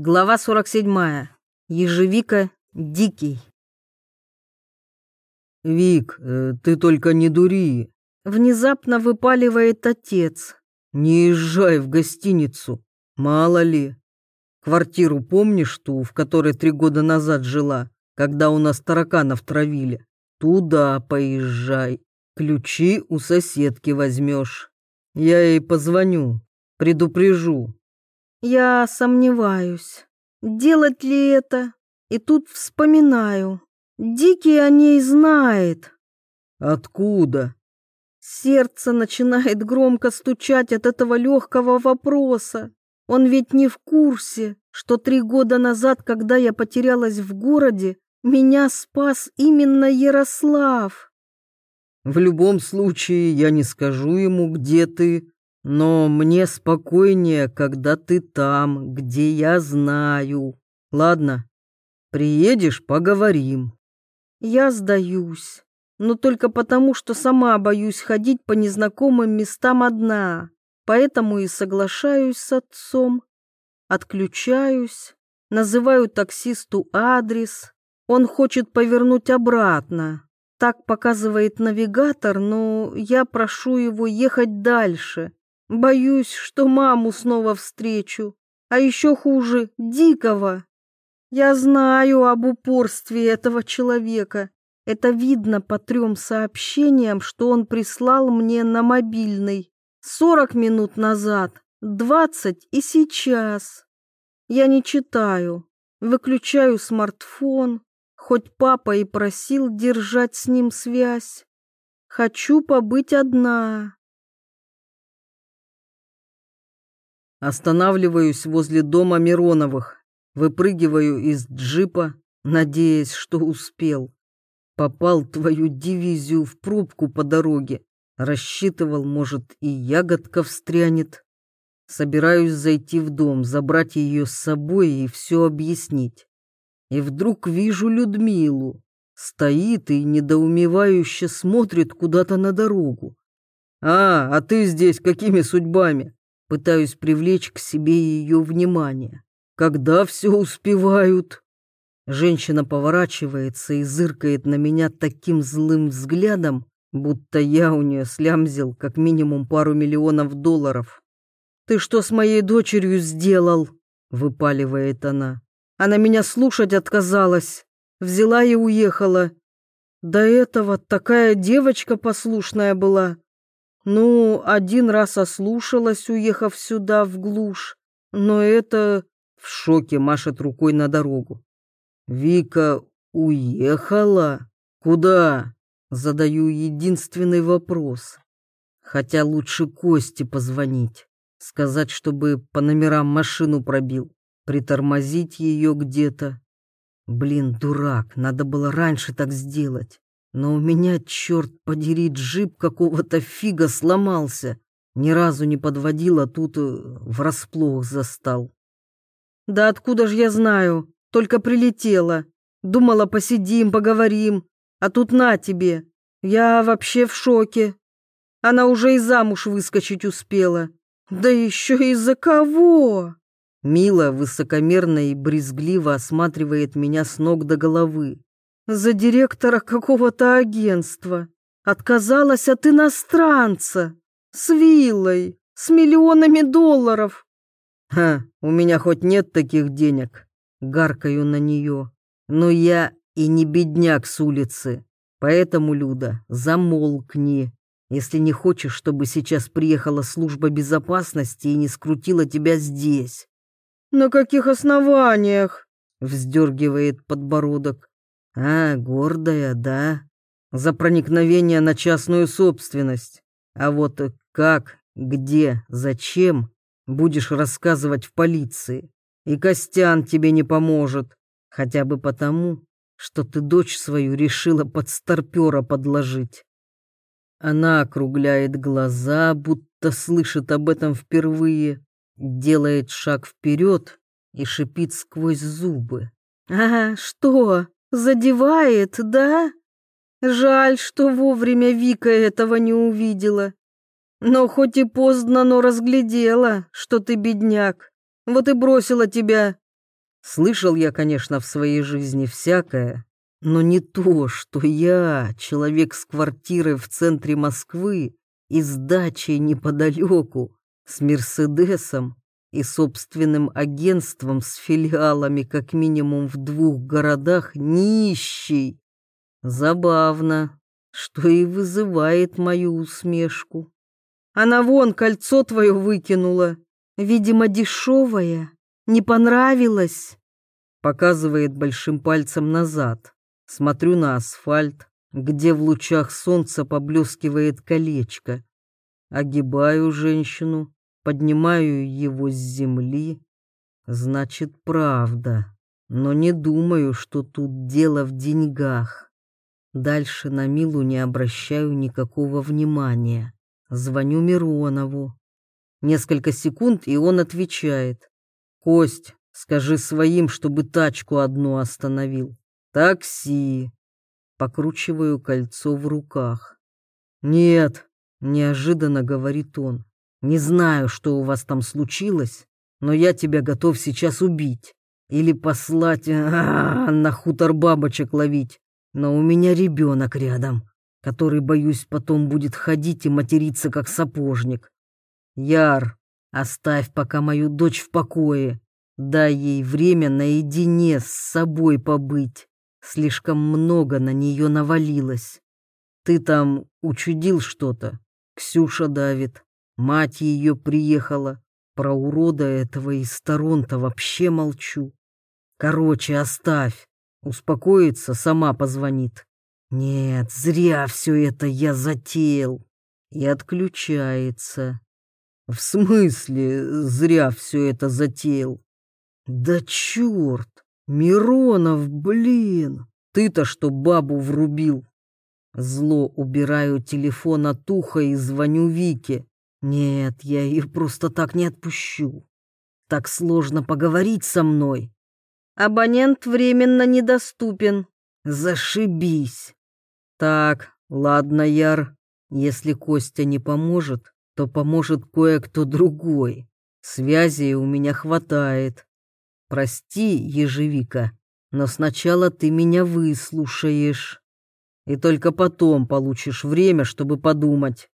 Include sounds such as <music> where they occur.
Глава 47. Ежевика Дикий. «Вик, э, ты только не дури. Внезапно выпаливает отец. Не езжай в гостиницу. Мало ли. Квартиру помнишь ту, в которой три года назад жила, когда у нас тараканов травили? Туда поезжай. Ключи у соседки возьмешь. Я ей позвоню, предупрежу, Я сомневаюсь, делать ли это. И тут вспоминаю. Дикий о ней знает. Откуда? Сердце начинает громко стучать от этого легкого вопроса. Он ведь не в курсе, что три года назад, когда я потерялась в городе, меня спас именно Ярослав. В любом случае, я не скажу ему, где ты, но мне спокойнее, когда ты там, где я знаю. Ладно, приедешь, поговорим. Я сдаюсь, но только потому, что сама боюсь ходить по незнакомым местам одна. Поэтому и соглашаюсь с отцом. Отключаюсь, называю таксисту адрес. Он хочет повернуть обратно. Так показывает навигатор, но я прошу его ехать дальше. Боюсь, что маму снова встречу. А еще хуже, дикого. Я знаю об упорстве этого человека. Это видно по трем сообщениям, что он прислал мне на мобильный. Сорок минут назад, двадцать и сейчас. Я не читаю. Выключаю смартфон, хоть папа и просил держать с ним связь. Хочу побыть одна. Останавливаюсь возле дома Мироновых, выпрыгиваю из джипа, надеясь, что успел. Попал твою дивизию в пробку по дороге. Рассчитывал, может, и ягодка встрянет. Собираюсь зайти в дом, забрать ее с собой и все объяснить. И вдруг вижу Людмилу. Стоит и недоумевающе смотрит куда-то на дорогу. «А, а ты здесь какими судьбами?» Пытаюсь привлечь к себе ее внимание. Когда все успевают? Женщина поворачивается и зыркает на меня таким злым взглядом, будто я у нее слямзил как минимум пару миллионов долларов. «Ты что с моей дочерью сделал?» — выпаливает она. «Она меня слушать отказалась, взяла и уехала. До этого такая девочка послушная была, ну, один раз ослушалась, уехав сюда в глушь, но это... В шоке машет рукой на дорогу. Вика уехала? Куда? Задаю единственный вопрос. Хотя лучше Косте позвонить, сказать, чтобы по номерам машину пробил, притормозить ее где-то. Блин, дурак, надо было раньше так сделать. Но у меня, черт подери, джип какого-то фига сломался. Ни разу не подводил, а тут э, врасплох застал. Да откуда ж я знаю? Только прилетела. Думала, посидим, поговорим. А тут на тебе. Я вообще в шоке. Она уже и замуж выскочить успела. Да еще из-за кого? Мила высокомерно и брезгливо осматривает меня с ног до головы за директора какого-то агентства. Отказалась от иностранца. С виллой, с миллионами долларов. Ха, у меня хоть нет таких денег. Гаркаю на нее. Но я и не бедняк с улицы. Поэтому, Люда, замолкни. Если не хочешь, чтобы сейчас приехала служба безопасности и не скрутила тебя здесь. На каких основаниях? Вздергивает подбородок. А, гордая, да? За проникновение на частную собственность. А вот как, где, зачем будешь рассказывать в полиции. И Костян тебе не поможет. Хотя бы потому, что ты дочь свою решила под старпера подложить. Она округляет глаза, будто слышит об этом впервые, делает шаг вперед и шипит сквозь зубы. «А, что? Задевает, да? Жаль, что вовремя Вика этого не увидела. Но хоть и поздно, но разглядела, что ты бедняк. Вот и бросила тебя. Слышал я, конечно, в своей жизни всякое, но не то, что я, человек с квартирой в центре Москвы и с дачей неподалеку, с Мерседесом и собственным агентством с филиалами как минимум в двух городах нищий. Забавно, что и вызывает мою усмешку. Она вон кольцо твое выкинула, видимо, дешевое, не понравилось. Показывает большим пальцем назад. Смотрю на асфальт, где в лучах солнца поблескивает колечко. Огибаю женщину, поднимаю его с земли. Значит, правда. Но не думаю, что тут дело в деньгах. Дальше на Милу не обращаю никакого внимания. Звоню Миронову. Несколько секунд, и он отвечает. «Кость, скажи своим, чтобы тачку одну остановил. Такси». Покручиваю кольцо в руках. «Нет», — неожиданно говорит он. Не знаю, что у вас там случилось, но я тебя готов сейчас убить или послать <laughs> а, на хутор бабочек ловить. Но у меня ребенок рядом, который, боюсь, потом будет ходить и материться, как сапожник. Яр, оставь пока мою дочь в покое. Дай ей время наедине с собой побыть. Слишком много на нее навалилось. Ты там учудил что-то. Ксюша давит. Мать ее приехала. Про урода этого из сторон-то вообще молчу. Короче, оставь. Успокоится, сама позвонит. Нет, зря все это я затеял. И отключается. В смысле, зря все это затеял? Да черт, Миронов, блин, ты-то что бабу врубил? Зло убираю телефон от уха и звоню Вике. Нет, я их просто так не отпущу. Так сложно поговорить со мной. Абонент временно недоступен. Зашибись. Так, ладно, Яр. Если Костя не поможет, то поможет кое-кто другой. Связи у меня хватает. Прости, ежевика, но сначала ты меня выслушаешь. И только потом получишь время, чтобы подумать.